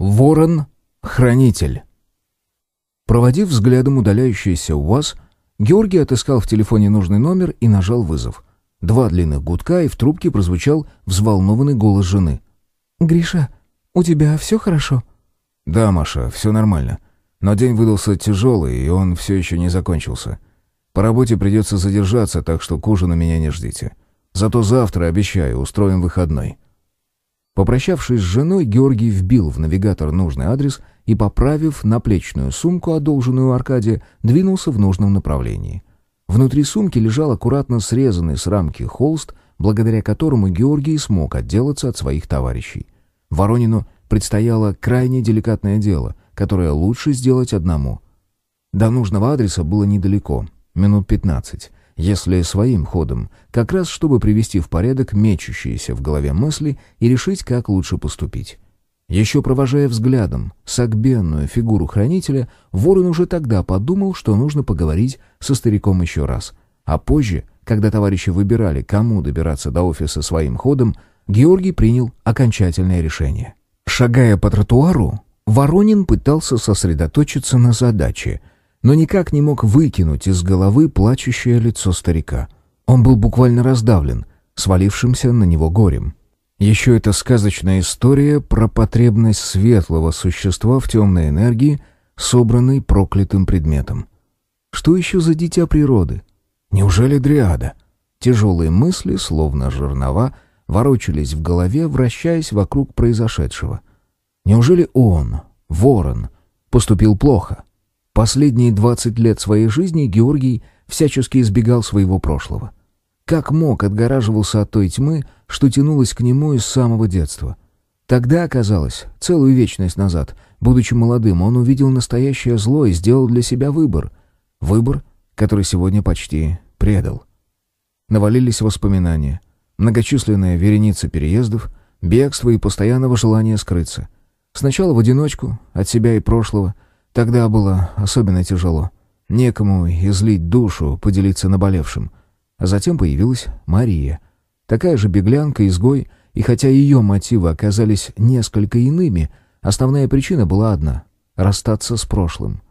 Ворон-хранитель. Проводив взглядом удаляющийся УАЗ, Георгий отыскал в телефоне нужный номер и нажал вызов. Два длинных гудка, и в трубке прозвучал взволнованный голос жены. «Гриша, у тебя все хорошо?» «Да, Маша, все нормально. Но день выдался тяжелый, и он все еще не закончился. По работе придется задержаться, так что к ужину меня не ждите. Зато завтра, обещаю, устроим выходной». Попрощавшись с женой, Георгий вбил в навигатор нужный адрес и, поправив наплечную сумку, одолженную Аркадия, двинулся в нужном направлении. Внутри сумки лежал аккуратно срезанный с рамки холст, благодаря которому Георгий смог отделаться от своих товарищей. Воронину предстояло крайне деликатное дело, которое лучше сделать одному. До нужного адреса было недалеко, минут пятнадцать, если своим ходом, как раз чтобы привести в порядок мечущиеся в голове мысли и решить, как лучше поступить. Еще провожая взглядом сагбенную фигуру хранителя, Ворон уже тогда подумал, что нужно поговорить со стариком еще раз. А позже, когда товарищи выбирали, кому добираться до офиса своим ходом, Георгий принял окончательное решение. Шагая по тротуару, Воронин пытался сосредоточиться на задаче, но никак не мог выкинуть из головы плачущее лицо старика. Он был буквально раздавлен, свалившимся на него горем. Еще эта сказочная история про потребность светлого существа в темной энергии, собранной проклятым предметом. Что еще за дитя природы? Неужели дриада? Тяжелые мысли, словно жернова, ворочались в голове, вращаясь вокруг произошедшего. Неужели он, ворон, поступил плохо? Последние двадцать лет своей жизни Георгий всячески избегал своего прошлого. Как мог, отгораживался от той тьмы, что тянулась к нему из самого детства. Тогда, оказалось, целую вечность назад, будучи молодым, он увидел настоящее зло и сделал для себя выбор. Выбор, который сегодня почти предал. Навалились воспоминания. Многочисленная вереница переездов, бегство и постоянного желания скрыться. Сначала в одиночку, от себя и прошлого. Тогда было особенно тяжело. Некому излить душу, поделиться наболевшим. А затем появилась Мария. Такая же беглянка, изгой, и хотя ее мотивы оказались несколько иными, основная причина была одна — расстаться с прошлым.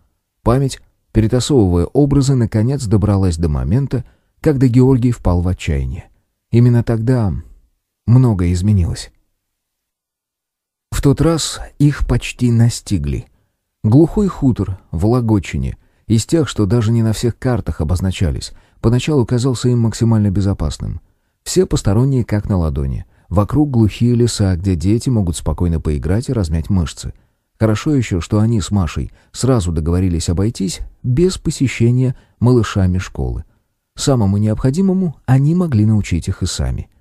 Память, перетасовывая образы, наконец добралась до момента, когда Георгий впал в отчаяние. Именно тогда многое изменилось. В тот раз их почти настигли. Глухой хутор в Лагочине, из тех, что даже не на всех картах обозначались — поначалу казался им максимально безопасным. Все посторонние как на ладони. Вокруг глухие леса, где дети могут спокойно поиграть и размять мышцы. Хорошо еще, что они с Машей сразу договорились обойтись без посещения малышами школы. Самому необходимому они могли научить их и сами.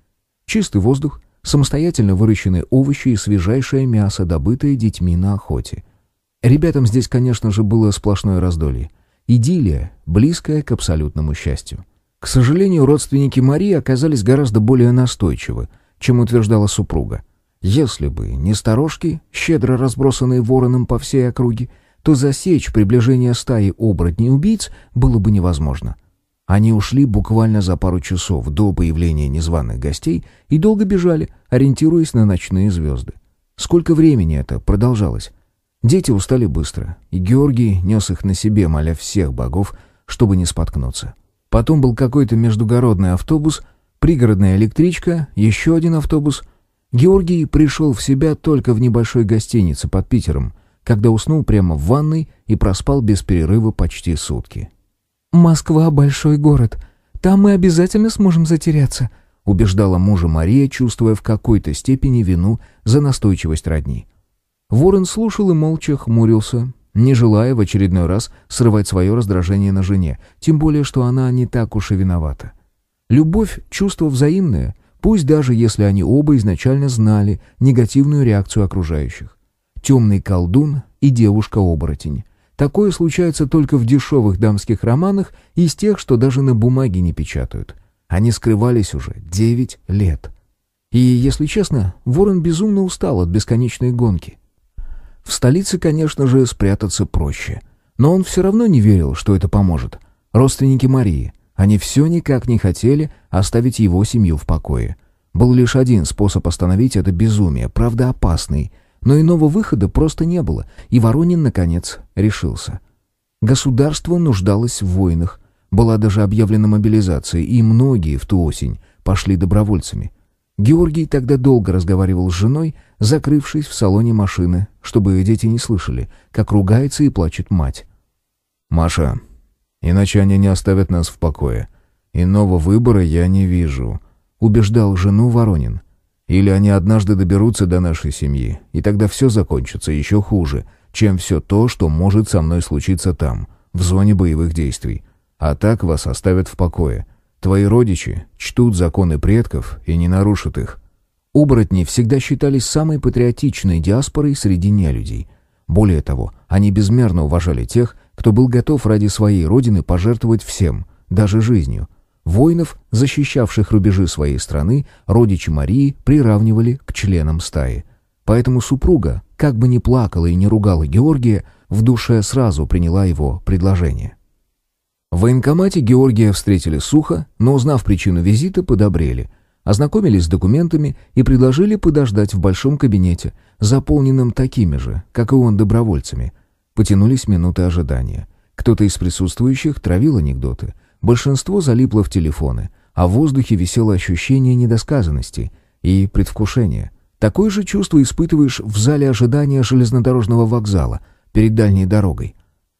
Чистый воздух, самостоятельно выращенные овощи и свежайшее мясо, добытое детьми на охоте. Ребятам здесь, конечно же, было сплошное раздолье. Идиллия, близкая к абсолютному счастью. К сожалению, родственники Марии оказались гораздо более настойчивы, чем утверждала супруга. Если бы не сторожки, щедро разбросанные вороном по всей округе, то засечь приближение стаи оборотней-убийц было бы невозможно. Они ушли буквально за пару часов до появления незваных гостей и долго бежали, ориентируясь на ночные звезды. Сколько времени это продолжалось? Дети устали быстро, и Георгий нес их на себе, моля всех богов, чтобы не споткнуться. Потом был какой-то междугородный автобус, пригородная электричка, еще один автобус. Георгий пришел в себя только в небольшой гостинице под Питером, когда уснул прямо в ванной и проспал без перерыва почти сутки. «Москва — большой город. Там мы обязательно сможем затеряться», — убеждала мужа Мария, чувствуя в какой-то степени вину за настойчивость родни. Ворон слушал и молча хмурился, не желая в очередной раз срывать свое раздражение на жене, тем более, что она не так уж и виновата. Любовь — чувство взаимное, пусть даже если они оба изначально знали негативную реакцию окружающих. Темный колдун и девушка-оборотень. Такое случается только в дешевых дамских романах из тех, что даже на бумаге не печатают. Они скрывались уже девять лет. И, если честно, Ворон безумно устал от бесконечной гонки. В столице, конечно же, спрятаться проще. Но он все равно не верил, что это поможет. Родственники Марии. Они все никак не хотели оставить его семью в покое. Был лишь один способ остановить это безумие, правда опасный. Но иного выхода просто не было, и Воронин, наконец, решился. Государство нуждалось в войнах, была даже объявлена мобилизация, и многие в ту осень пошли добровольцами. Георгий тогда долго разговаривал с женой, закрывшись в салоне машины, чтобы дети не слышали, как ругается и плачет мать. «Маша, иначе они не оставят нас в покое. Иного выбора я не вижу», — убеждал жену Воронин. «Или они однажды доберутся до нашей семьи, и тогда все закончится еще хуже, чем все то, что может со мной случиться там, в зоне боевых действий. А так вас оставят в покое. Твои родичи чтут законы предков и не нарушат их». Оборотни всегда считались самой патриотичной диаспорой среди нелюдей. Более того, они безмерно уважали тех, кто был готов ради своей родины пожертвовать всем, даже жизнью. Воинов, защищавших рубежи своей страны, родичи Марии приравнивали к членам стаи. Поэтому супруга, как бы ни плакала и не ругала Георгия, в душе сразу приняла его предложение. В военкомате Георгия встретили сухо, но, узнав причину визита, подобрели. Ознакомились с документами и предложили подождать в большом кабинете, заполненном такими же, как и он, добровольцами. Потянулись минуты ожидания. Кто-то из присутствующих травил анекдоты. Большинство залипло в телефоны, а в воздухе висело ощущение недосказанности и предвкушения. Такое же чувство испытываешь в зале ожидания железнодорожного вокзала перед дальней дорогой.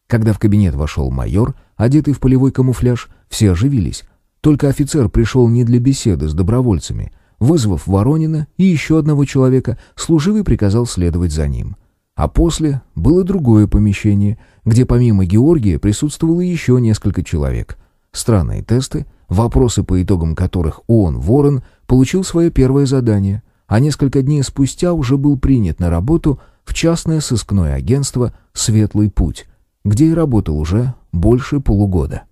Когда в кабинет вошел майор, одетый в полевой камуфляж, все оживились. Только офицер пришел не для беседы с добровольцами. Вызвав Воронина и еще одного человека, служивый приказал следовать за ним. А после было другое помещение, где помимо Георгия присутствовало еще несколько человек. Странные тесты, вопросы по итогам которых он, Ворон, получил свое первое задание, а несколько дней спустя уже был принят на работу в частное сыскное агентство «Светлый путь», где и работал уже больше полугода.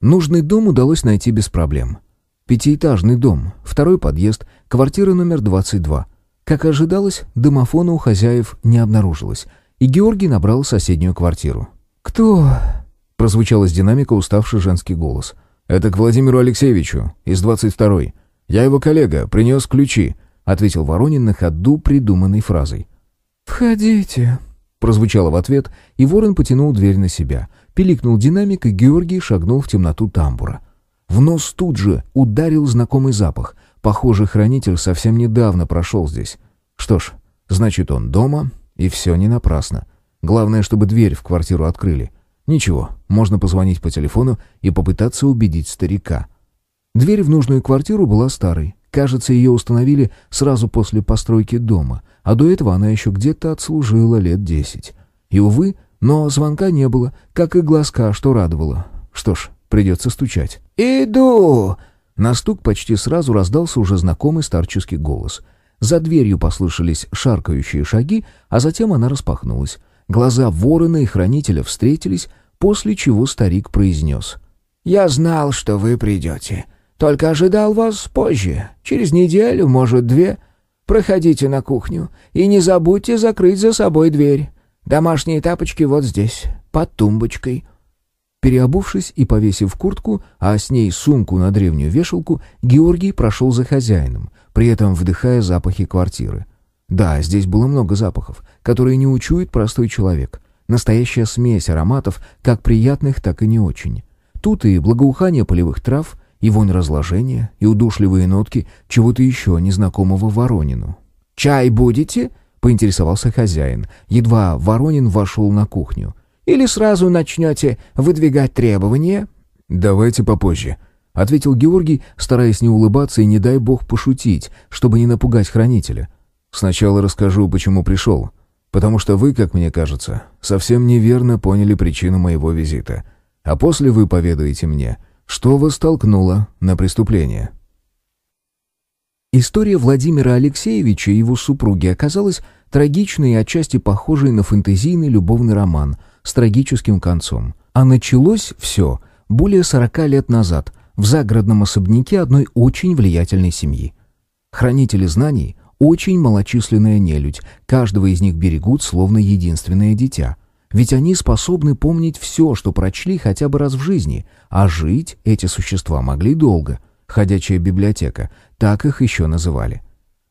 Нужный дом удалось найти без проблем. Пятиэтажный дом, второй подъезд, квартира номер 22. Как ожидалось, домофона у хозяев не обнаружилось, и Георгий набрал соседнюю квартиру. «Кто?» — прозвучал из динамика уставший женский голос. «Это к Владимиру Алексеевичу, из 22-й. Я его коллега, принес ключи», — ответил Воронин на ходу придуманной фразой. «Входите», Прозвучало в ответ, и ворон потянул дверь на себя. Пиликнул динамик, и Георгий шагнул в темноту тамбура. В нос тут же ударил знакомый запах. Похоже, хранитель совсем недавно прошел здесь. Что ж, значит, он дома, и все не напрасно. Главное, чтобы дверь в квартиру открыли. Ничего, можно позвонить по телефону и попытаться убедить старика. Дверь в нужную квартиру была старой. Кажется, ее установили сразу после постройки дома, а до этого она еще где-то отслужила лет десять. И, увы, но звонка не было, как и глазка, что радовало. Что ж, придется стучать. «Иду!» На стук почти сразу раздался уже знакомый старческий голос. За дверью послышались шаркающие шаги, а затем она распахнулась. Глаза ворона и хранителя встретились, после чего старик произнес. «Я знал, что вы придете. Только ожидал вас позже, через неделю, может, две. Проходите на кухню и не забудьте закрыть за собой дверь. Домашние тапочки вот здесь, под тумбочкой». Переобувшись и повесив куртку, а с ней сумку на древнюю вешалку, Георгий прошел за хозяином, при этом вдыхая запахи квартиры. Да, здесь было много запахов, которые не учует простой человек. Настоящая смесь ароматов, как приятных, так и не очень. Тут и благоухание полевых трав, и вонь разложения, и удушливые нотки чего-то еще незнакомого Воронину. «Чай будете?» — поинтересовался хозяин. Едва Воронин вошел на кухню. «Или сразу начнете выдвигать требования?» «Давайте попозже», — ответил Георгий, стараясь не улыбаться и, не дай бог, пошутить, чтобы не напугать хранителя. «Сначала расскажу, почему пришел. Потому что вы, как мне кажется, совсем неверно поняли причину моего визита. А после вы поведаете мне, что вас толкнуло на преступление?» История Владимира Алексеевича и его супруги оказалась трагичной и отчасти похожей на фэнтезийный любовный роман с трагическим концом. А началось все более 40 лет назад в загородном особняке одной очень влиятельной семьи. Хранители знаний – очень малочисленная нелюдь, каждого из них берегут словно единственное дитя. Ведь они способны помнить все, что прочли хотя бы раз в жизни, а жить эти существа могли долго. Ходячая библиотека, так их еще называли.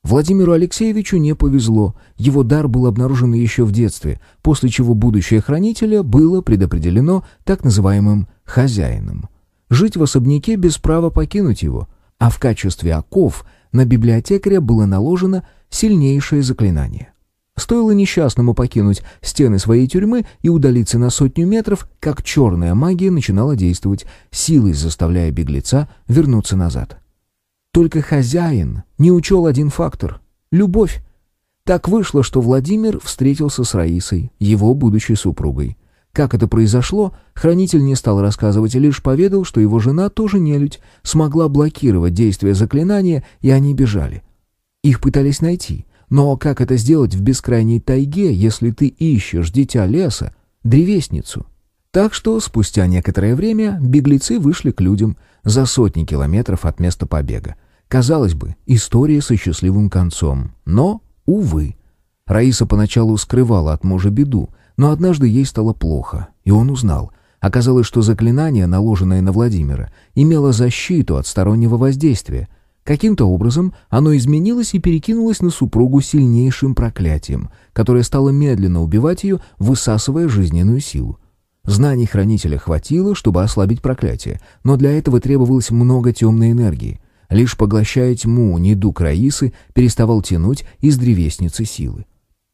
Владимиру Алексеевичу не повезло. Его дар был обнаружен еще в детстве, после чего будущее хранителя было предопределено так называемым «хозяином». Жить в особняке без права покинуть его, а в качестве оков на библиотекаря было наложено сильнейшее заклинание. Стоило несчастному покинуть стены своей тюрьмы и удалиться на сотню метров, как черная магия начинала действовать, силой заставляя беглеца вернуться назад. Только хозяин не учел один фактор — любовь. Так вышло, что Владимир встретился с Раисой, его будущей супругой. Как это произошло, хранитель не стал рассказывать, лишь поведал, что его жена тоже нелюдь, смогла блокировать действие заклинания, и они бежали. Их пытались найти, но как это сделать в бескрайней тайге, если ты ищешь дитя леса, древесницу? Так что спустя некоторое время беглецы вышли к людям за сотни километров от места побега. Казалось бы, история со счастливым концом. Но, увы. Раиса поначалу скрывала от мужа беду, но однажды ей стало плохо, и он узнал. Оказалось, что заклинание, наложенное на Владимира, имело защиту от стороннего воздействия. Каким-то образом оно изменилось и перекинулось на супругу сильнейшим проклятием, которое стало медленно убивать ее, высасывая жизненную силу. Знаний хранителя хватило, чтобы ослабить проклятие, но для этого требовалось много темной энергии. Лишь поглощая тьму, недуг Раисы переставал тянуть из древесницы силы.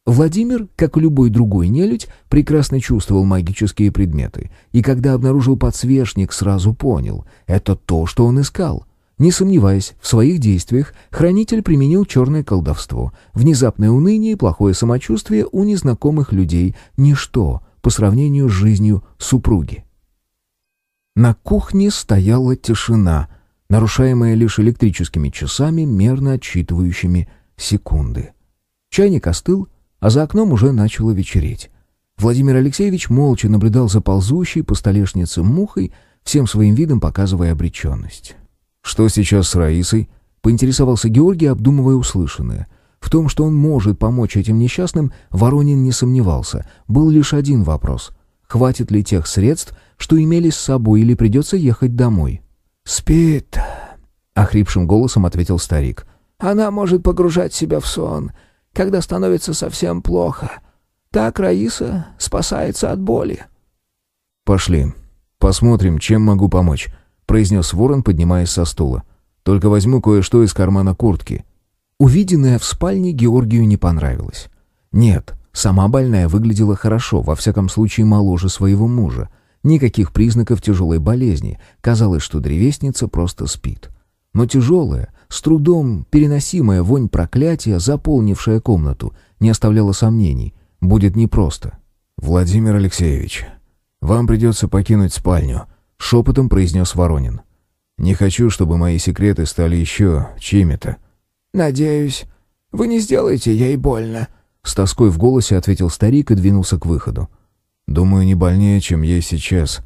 Владимир, как и любой другой нелюдь, прекрасно чувствовал магические предметы, и когда обнаружил подсвечник, сразу понял — это то, что он искал. Не сомневаясь в своих действиях, хранитель применил черное колдовство. Внезапное уныние и плохое самочувствие у незнакомых людей — ничто по сравнению с жизнью супруги. На кухне стояла тишина, нарушаемая лишь электрическими часами, мерно отсчитывающими секунды. Чайник остыл, а за окном уже начало вечереть. Владимир Алексеевич молча наблюдал за ползущей по столешнице мухой, всем своим видом показывая обреченность. «Что сейчас с Раисой?» — поинтересовался Георгий, обдумывая услышанное. В том, что он может помочь этим несчастным, Воронин не сомневался. Был лишь один вопрос. Хватит ли тех средств, что имели с собой, или придется ехать домой? «Спит», — охрипшим голосом ответил старик. «Она может погружать себя в сон, когда становится совсем плохо. Так Раиса спасается от боли». «Пошли. Посмотрим, чем могу помочь», — произнес ворон, поднимаясь со стула. «Только возьму кое-что из кармана куртки». Увиденное в спальне Георгию не понравилось. Нет, сама больная выглядела хорошо, во всяком случае моложе своего мужа. Никаких признаков тяжелой болезни. Казалось, что древесница просто спит. Но тяжелая, с трудом переносимая вонь проклятия, заполнившая комнату, не оставляла сомнений. Будет непросто. «Владимир Алексеевич, вам придется покинуть спальню», — шепотом произнес Воронин. «Не хочу, чтобы мои секреты стали еще чьими-то». «Надеюсь, вы не сделаете ей больно», — с тоской в голосе ответил старик и двинулся к выходу. «Думаю, не больнее, чем ей сейчас».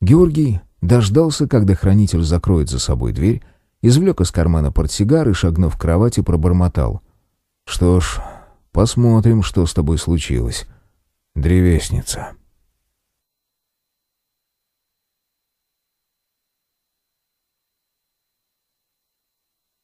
Георгий дождался, когда хранитель закроет за собой дверь, извлек из кармана портсигар и, шагнув к кровати, пробормотал. «Что ж, посмотрим, что с тобой случилось. Древесница».